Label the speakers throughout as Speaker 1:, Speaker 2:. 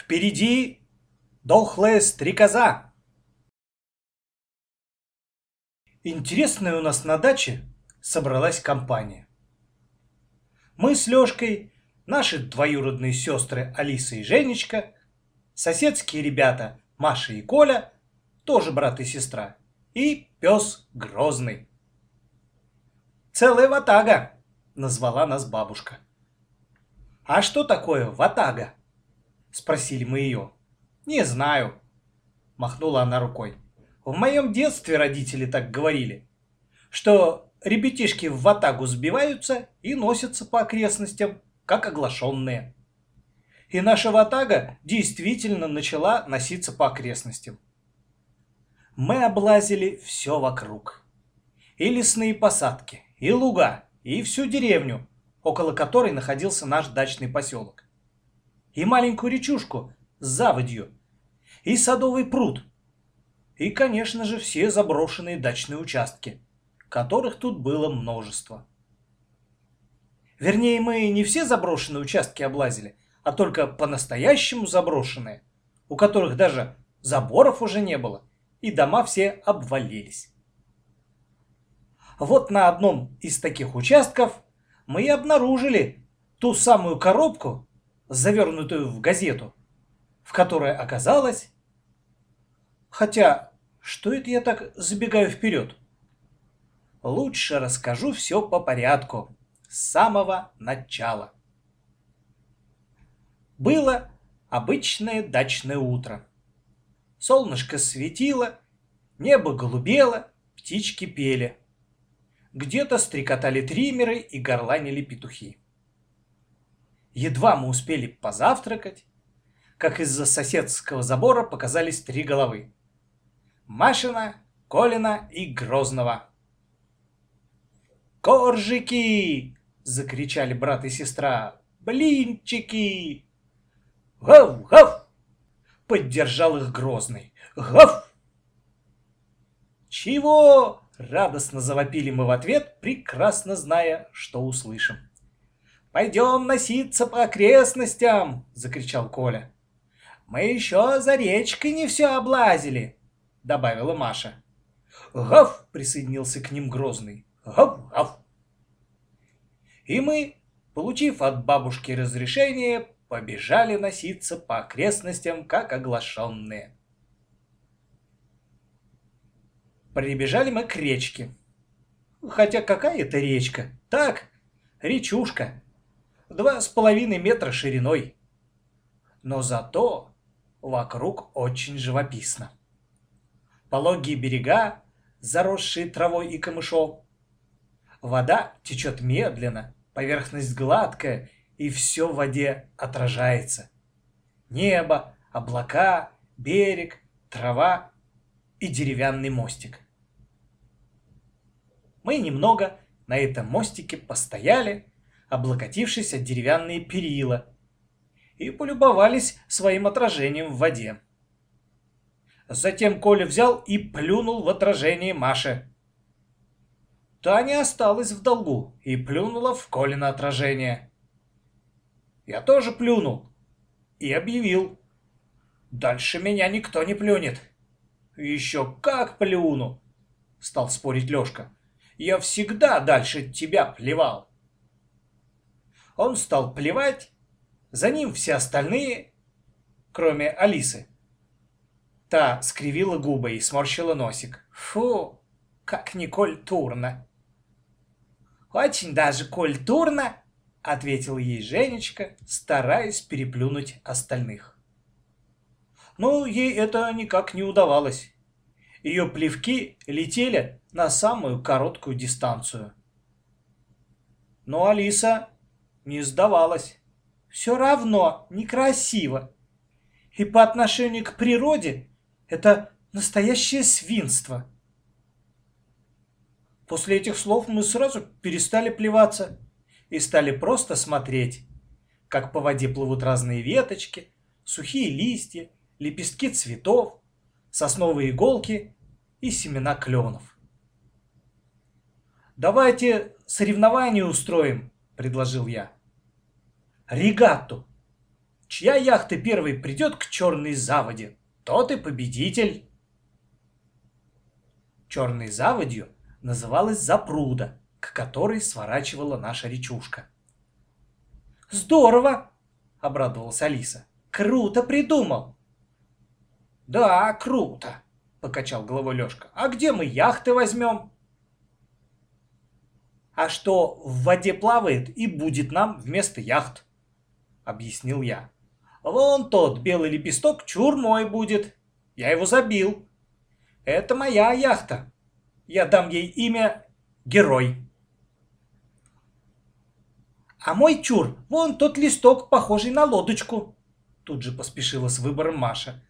Speaker 1: Впереди дохлая стрекоза. Интересная у нас на даче собралась компания. Мы с Лёшкой, наши двоюродные сестры Алиса и Женечка, соседские ребята Маша и Коля, тоже брат и сестра, и пес Грозный. «Целая ватага!» — назвала нас бабушка. «А что такое ватага?» — спросили мы ее. «Не знаю», — махнула она рукой. «В моем детстве родители так говорили, что ребятишки в ватагу сбиваются и носятся по окрестностям, как оглашенные». И наша ватага действительно начала носиться по окрестностям. Мы облазили все вокруг. И лесные посадки, и луга, и всю деревню, около которой находился наш дачный поселок и маленькую речушку с заводью, и садовый пруд, и, конечно же, все заброшенные дачные участки, которых тут было множество. Вернее, мы не все заброшенные участки облазили, а только по-настоящему заброшенные, у которых даже заборов уже не было, и дома все обвалились. Вот на одном из таких участков мы и обнаружили ту самую коробку, завернутую в газету, в которой оказалось... Хотя, что это я так забегаю вперед? Лучше расскажу все по порядку, с самого начала. Было обычное дачное утро. Солнышко светило, небо голубело, птички пели. Где-то стрекотали триммеры и горланили петухи. Едва мы успели позавтракать, как из-за соседского забора показались три головы. Машина, Колина и Грозного. «Коржики!» — закричали брат и сестра. «Блинчики!» «Гав! Гав!» — поддержал их Грозный. «Гав!» «Чего?» — радостно завопили мы в ответ, прекрасно зная, что услышим. «Пойдем носиться по окрестностям!» — закричал Коля. «Мы еще за речкой не все облазили!» — добавила Маша. «Гав!» — присоединился к ним Грозный. «Гав-гав!» И мы, получив от бабушки разрешение, побежали носиться по окрестностям, как оглашенные. Прибежали мы к речке. Хотя какая это речка? Так, речушка два с половиной метра шириной. Но зато вокруг очень живописно. Пологие берега, заросшие травой и камышом. Вода течет медленно, поверхность гладкая, и все в воде отражается. Небо, облака, берег, трава и деревянный мостик. Мы немного на этом мостике постояли, облокотившись от деревянные перила, и полюбовались своим отражением в воде. Затем Коля взял и плюнул в отражение Маши. Та не осталась в долгу и плюнула в Колина отражение. Я тоже плюнул и объявил. Дальше меня никто не плюнет. Еще как плюну, стал спорить Лешка. Я всегда дальше тебя плевал. Он стал плевать, за ним все остальные, кроме Алисы. Та скривила губы и сморщила носик. Фу, как не культурно. Очень даже культурно, ответил ей Женечка, стараясь переплюнуть остальных. Но ей это никак не удавалось. Ее плевки летели на самую короткую дистанцию. Но Алиса не сдавалась. Все равно некрасиво. И по отношению к природе это настоящее свинство. После этих слов мы сразу перестали плеваться и стали просто смотреть, как по воде плывут разные веточки, сухие листья, лепестки цветов, сосновые иголки и семена кленов. «Давайте соревнование устроим», — предложил я регатту. чья яхта первой придет к черной заводе, тот и победитель. Черной заводью называлась запруда, к которой сворачивала наша речушка. «Здорово!» — обрадовалась Алиса. «Круто придумал!» «Да, круто!» — покачал головой Лешка. «А где мы яхты возьмем?» «А что в воде плавает и будет нам вместо яхт?» — объяснил я. «Вон тот белый лепесток чурмой будет. Я его забил. Это моя яхта. Я дам ей имя Герой». «А мой чур, вон тот листок, похожий на лодочку!» Тут же поспешила с выбором Маша.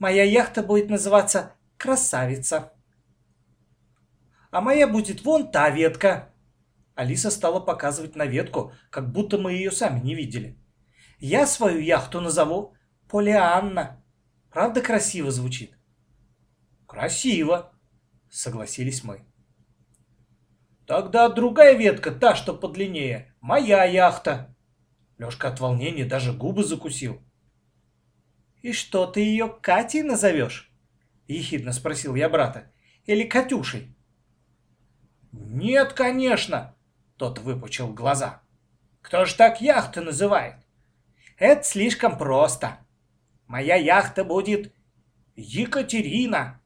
Speaker 1: «Моя яхта будет называться Красавица!» «А моя будет вон та ветка!» Алиса стала показывать на ветку, как будто мы ее сами не видели. «Я свою яхту назову Полианна. Правда красиво звучит?» «Красиво!» — согласились мы. Тогда другая ветка, та, что подлиннее, моя яхта. Лёшка от волнения даже губы закусил. «И что, ты ее Катей назовешь?» — ехидно спросил я брата. «Или Катюшей?» «Нет, конечно!» — тот выпучил глаза. «Кто ж так яхты называет?» «Это слишком просто. Моя яхта будет Екатерина».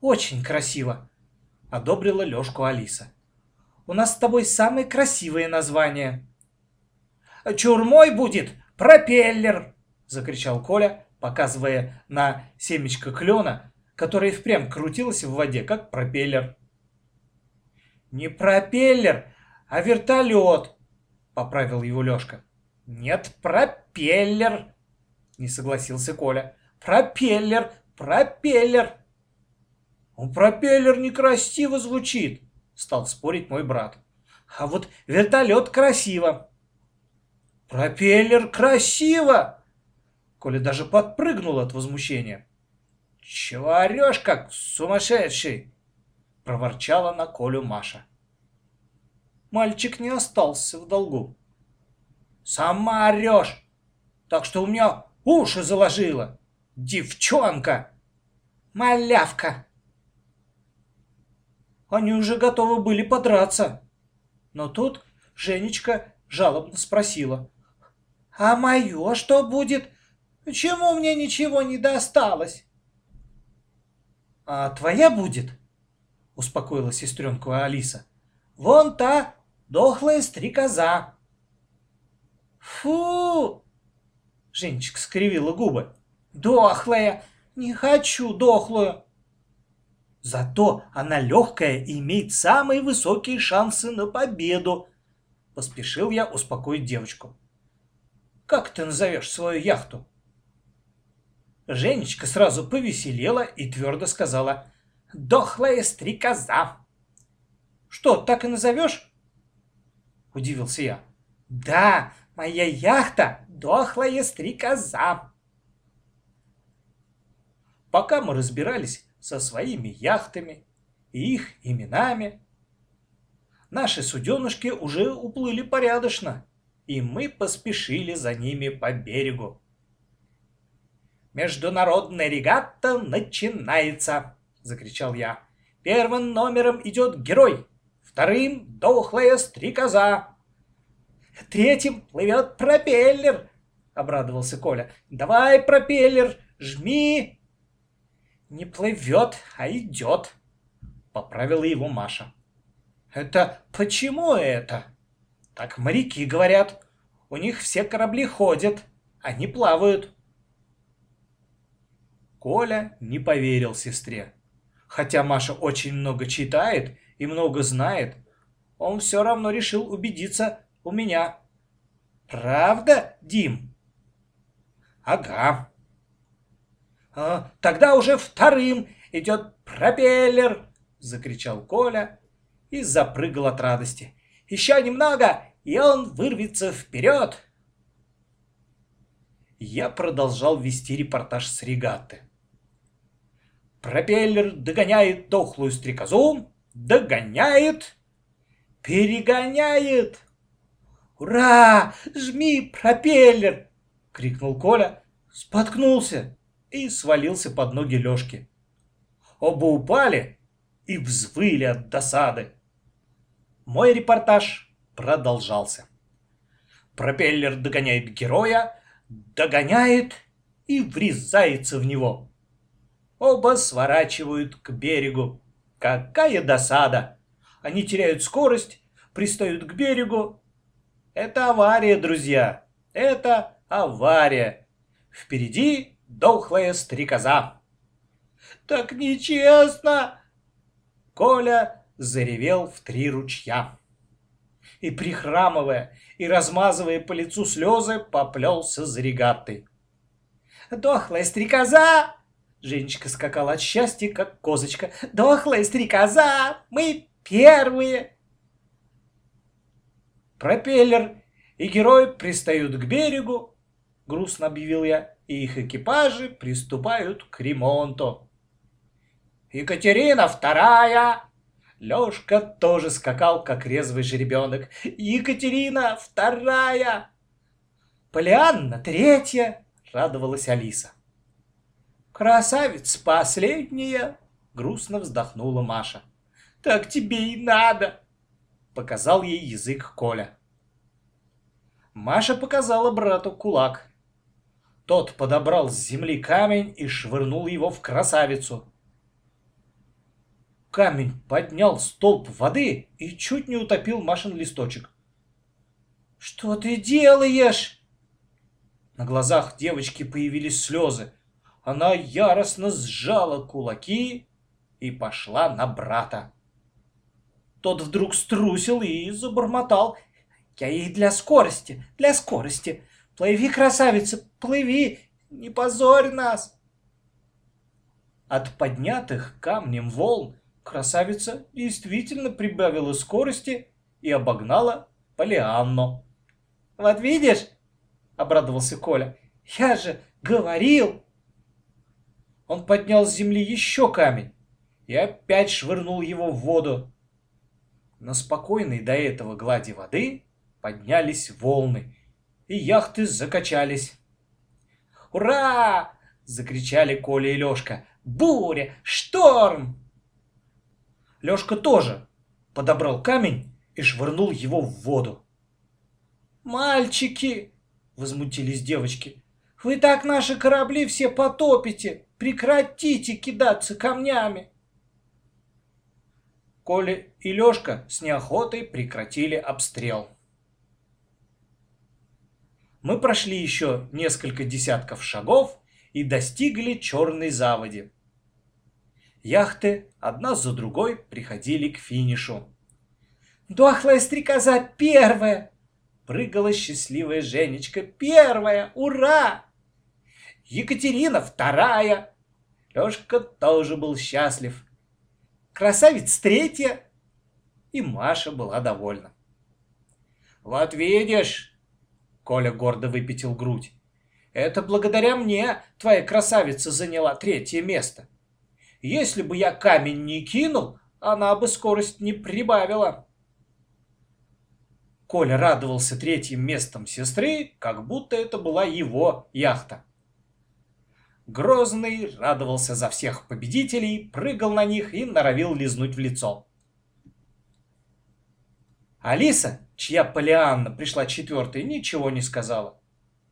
Speaker 1: «Очень красиво», — одобрила Лёшку Алиса. «У нас с тобой самые красивые названия». «Чурмой будет пропеллер!» — закричал Коля, показывая на семечко клена, которое впрямь крутилось в воде, как пропеллер. «Не пропеллер, а вертолет!» — поправил его Лёшка. «Нет, пропеллер!» — не согласился Коля. «Пропеллер! Пропеллер!» «Он пропеллер некрасиво звучит», — стал спорить мой брат. «А вот вертолет красиво». «Пропеллер красиво!» Коля даже подпрыгнул от возмущения. «Чего орешь, как сумасшедший?» — проворчала на Колю Маша. Мальчик не остался в долгу. «Сама орешь! Так что у меня уши заложило! Девчонка! Малявка!» Они уже готовы были подраться. Но тут Женечка жалобно спросила. «А мое что будет? Чему мне ничего не досталось?» «А твоя будет?» — успокоила сестренку Алиса. «Вон та дохлая стрекоза». «Фу!» — Женечка скривила губы. «Дохлая! Не хочу дохлую!» Зато она легкая и имеет самые высокие шансы на победу. Поспешил я успокоить девочку. Как ты назовешь свою яхту? Женечка сразу повеселела и твердо сказала «Дохлая стрекоза». «Что, так и назовешь?» Удивился я. «Да, моя яхта — дохлая стрекоза». Пока мы разбирались, со своими яхтами и их именами. Наши суденышки уже уплыли порядочно, и мы поспешили за ними по берегу. «Международная регата начинается!» — закричал я. «Первым номером идет герой, вторым — дохлая стрекоза, третьим плывет пропеллер!» — обрадовался Коля. «Давай, пропеллер, жми «Не плывет, а идет», — поправила его Маша. «Это почему это?» «Так моряки говорят. У них все корабли ходят, они плавают». Коля не поверил сестре. Хотя Маша очень много читает и много знает, он все равно решил убедиться у меня. «Правда, Дим?» «Ага», а, тогда уже вторым идет пропеллер!» — закричал Коля и запрыгал от радости. «Еще немного, и он вырвется вперед!» Я продолжал вести репортаж с регаты. Пропеллер догоняет дохлую стрекозу, догоняет, перегоняет. «Ура! Жми, пропеллер!» крикнул Коля, споткнулся и свалился под ноги Лёшки. Оба упали и взвыли от досады. Мой репортаж продолжался. Пропеллер догоняет героя, догоняет и врезается в него. Оба сворачивают к берегу. Какая досада! Они теряют скорость, пристают к берегу. Это авария, друзья. Это авария. Впереди дохлая стрекоза. Так нечестно! Коля заревел в три ручья. И, прихрамывая и размазывая по лицу слезы, поплелся за регатой. «Дохлая стрекоза!» Женечка скакала от счастья, как козочка. «Дохлая стрекоза! Мы первые!» Пропеллер и герой пристают к берегу, грустно объявил я, и их экипажи приступают к ремонту. Екатерина вторая! Лёшка тоже скакал, как резвый жеребенок. Екатерина вторая! Полианна третья! Радовалась Алиса. Красавица последняя! Грустно вздохнула Маша. Так тебе и надо! Показал ей язык Коля. Маша показала брату кулак. Тот подобрал с земли камень и швырнул его в красавицу. Камень поднял столб воды и чуть не утопил Машин листочек. «Что ты делаешь?» На глазах девочки появились слезы. Она яростно сжала кулаки и пошла на брата. Тот вдруг струсил и забормотал. «Я ей для скорости, для скорости. Плыви, красавица, плыви, не позорь нас!» От поднятых камнем волн красавица действительно прибавила скорости и обогнала Полианну. «Вот видишь?» — обрадовался Коля. «Я же говорил!» Он поднял с земли еще камень и опять швырнул его в воду. На спокойной до этого глади воды поднялись волны, и яхты закачались. «Ура!» — закричали Коля и Лешка. «Буря! Шторм!» Лешка тоже подобрал камень и швырнул его в воду. «Мальчики!» — возмутились девочки. «Вы так наши корабли все потопите! Прекратите кидаться камнями!» Коля и Лешка с неохотой прекратили обстрел. Мы прошли еще несколько десятков шагов и достигли черной заводи. Яхты одна за другой приходили к финишу. «Дохлая стрекоза первая!» Прыгала счастливая Женечка. «Первая! Ура!» «Екатерина вторая!» Лешка тоже был счастлив. Красавиц третья. И Маша была довольна. Вот видишь, Коля гордо выпятил грудь. Это благодаря мне твоя красавица заняла третье место. Если бы я камень не кинул, она бы скорость не прибавила. Коля радовался третьим местом сестры, как будто это была его яхта. Грозный радовался за всех победителей, прыгал на них и норовил лизнуть в лицо. Алиса, чья Полианна пришла четвертой, ничего не сказала.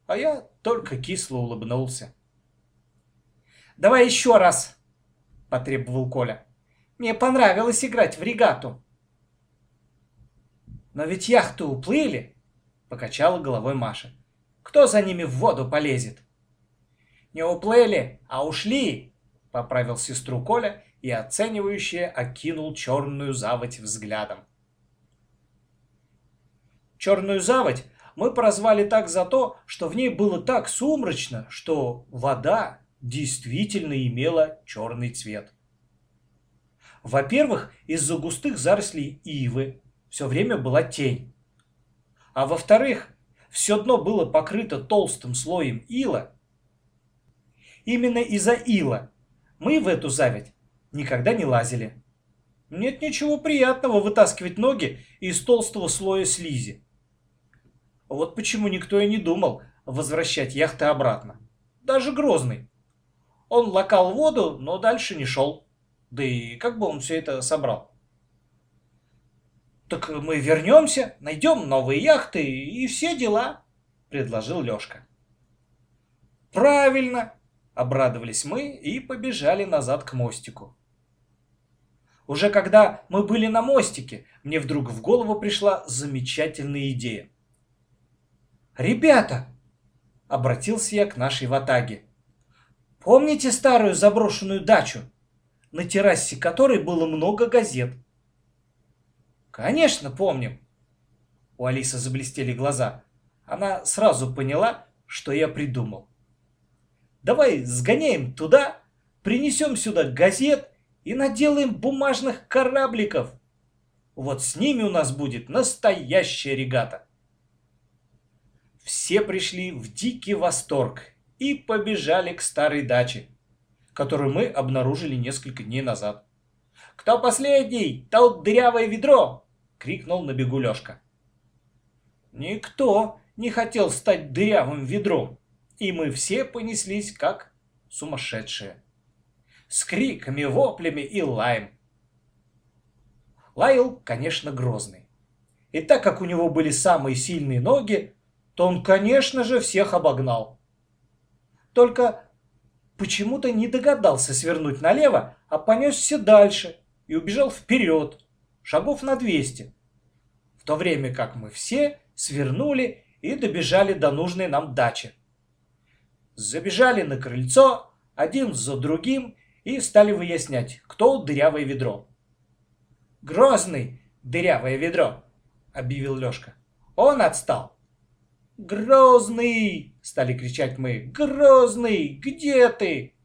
Speaker 1: А я только кисло улыбнулся. «Давай еще раз!» — потребовал Коля. «Мне понравилось играть в регату». «Но ведь яхты уплыли!» — покачала головой Маша. «Кто за ними в воду полезет?» Не уплыли, а ушли, поправил сестру Коля и оценивающе окинул черную заводь взглядом. Черную заводь мы прозвали так за то, что в ней было так сумрачно, что вода действительно имела черный цвет. Во-первых, из-за густых зарослей ивы все время была тень. А во-вторых, все дно было покрыто толстым слоем ила, Именно из-за ила. Мы в эту завядь никогда не лазили. Нет ничего приятного вытаскивать ноги из толстого слоя слизи. Вот почему никто и не думал возвращать яхты обратно. Даже Грозный. Он локал воду, но дальше не шел. Да и как бы он все это собрал? «Так мы вернемся, найдем новые яхты и все дела», — предложил Лешка. «Правильно!» — обрадовались мы и побежали назад к мостику. Уже когда мы были на мостике, мне вдруг в голову пришла замечательная идея. «Ребята!» — обратился я к нашей ватаге. «Помните старую заброшенную дачу, на террасе которой было много газет?» «Конечно, помним!» У Алисы заблестели глаза. Она сразу поняла, что я придумал. «Давай сгоняем туда, принесем сюда газет и наделаем бумажных корабликов. Вот с ними у нас будет настоящая регата. Все пришли в дикий восторг и побежали к старой даче, которую мы обнаружили несколько дней назад. «Кто последний? Тот дырявое ведро!» — крикнул на бегу Лешка. Никто не хотел стать дырявым ведром, и мы все понеслись как сумасшедшие с криками, воплями и лаем. Лаял, конечно, грозный. И так как у него были самые сильные ноги, то он, конечно же, всех обогнал. Только почему-то не догадался свернуть налево, а понесся дальше и убежал вперед, шагов на 200. В то время как мы все свернули и добежали до нужной нам дачи. Забежали на крыльцо, один за другим, и стали выяснять, кто дырявое ведро. «Грозный дырявое ведро!» — объявил Лешка. «Он отстал!» «Грозный!» — стали кричать мы. «Грозный! Где ты?»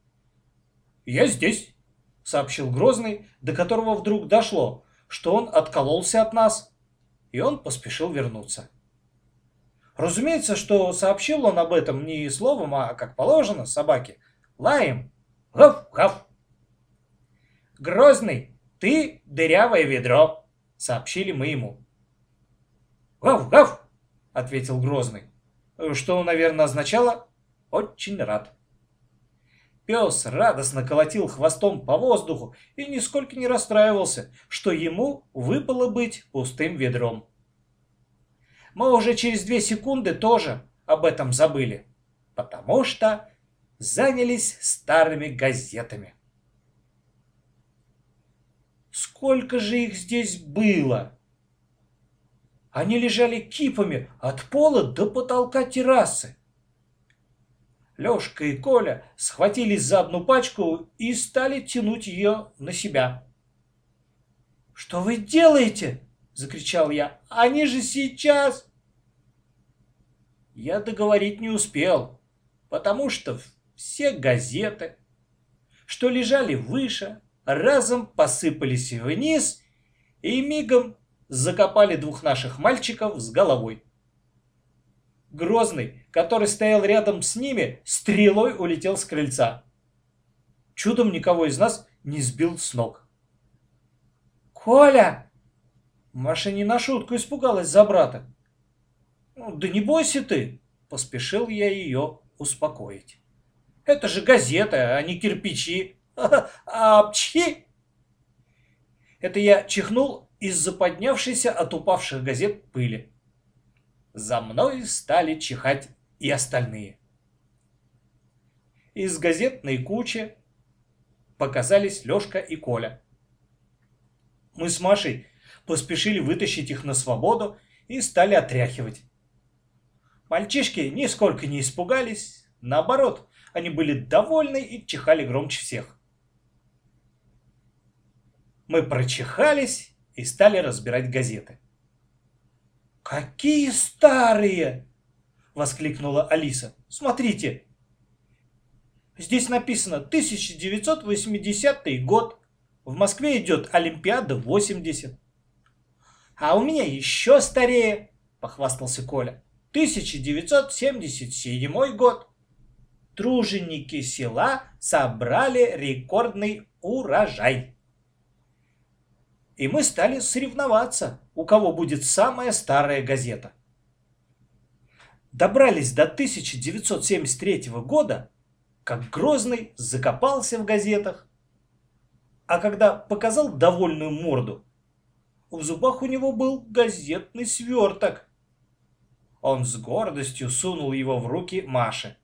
Speaker 1: «Я здесь!» — сообщил Грозный, до которого вдруг дошло, что он откололся от нас, и он поспешил вернуться. Разумеется, что сообщил он об этом не словом, а, как положено, собаке. Лаем. Гав-гав. «Грозный, ты дырявое ведро», — сообщили мы ему. «Гав-гав», — ответил Грозный, что, наверное, означало «очень рад». Пес радостно колотил хвостом по воздуху и нисколько не расстраивался, что ему выпало быть пустым ведром. Мы уже через две секунды тоже об этом забыли, потому что занялись старыми газетами. Сколько же их здесь было? Они лежали кипами от пола до потолка террасы. Лёшка и Коля схватились за одну пачку и стали тянуть ее на себя. «Что вы делаете?» — закричал я. «Они же сейчас...» Я договорить не успел, потому что все газеты, что лежали выше, разом посыпались вниз и мигом закопали двух наших мальчиков с головой. Грозный, который стоял рядом с ними, стрелой улетел с крыльца. Чудом никого из нас не сбил с ног. «Коля!» Маша не на шутку испугалась за брата. «Ну, «Да не бойся ты!» — поспешил я ее успокоить. «Это же газета, а не кирпичи!» Апчхи! Это я чихнул из-за поднявшейся от упавших газет пыли. За мной стали чихать и остальные. Из газетной кучи показались Лёшка и Коля. Мы с Машей поспешили вытащить их на свободу и стали отряхивать. Мальчишки нисколько не испугались, наоборот, они были довольны и чихали громче всех. Мы прочихались и стали разбирать газеты. «Какие старые!» — воскликнула Алиса. «Смотрите, здесь написано 1980 год. В Москве идет Олимпиада 80. А у меня еще старее, похвастался Коля. 1977 год. Труженики села собрали рекордный урожай и мы стали соревноваться, у кого будет самая старая газета. добрались до 1973 года, как Грозный закопался в газетах, а когда показал довольную морду, в зубах у него был газетный сверток. Он с гордостью сунул его в руки Маше.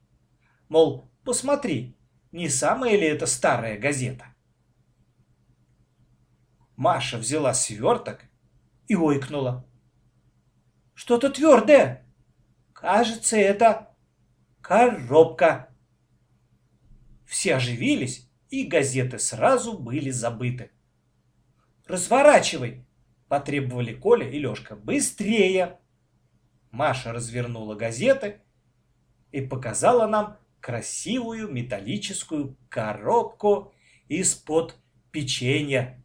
Speaker 1: Мол, посмотри, не самая ли это старая газета? Маша взяла сверток и ойкнула. Что-то твердое. Кажется, это коробка. Все оживились, и газеты сразу были забыты. «Разворачивай!» – потребовали Коля и Лешка. «Быстрее!» Маша развернула газеты и показала нам красивую металлическую коробку из-под печенья.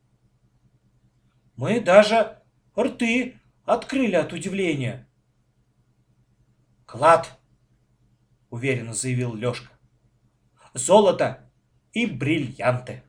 Speaker 1: Мы даже рты открыли от удивления. «Клад!» — уверенно заявил Лешка. «Золото и бриллианты!»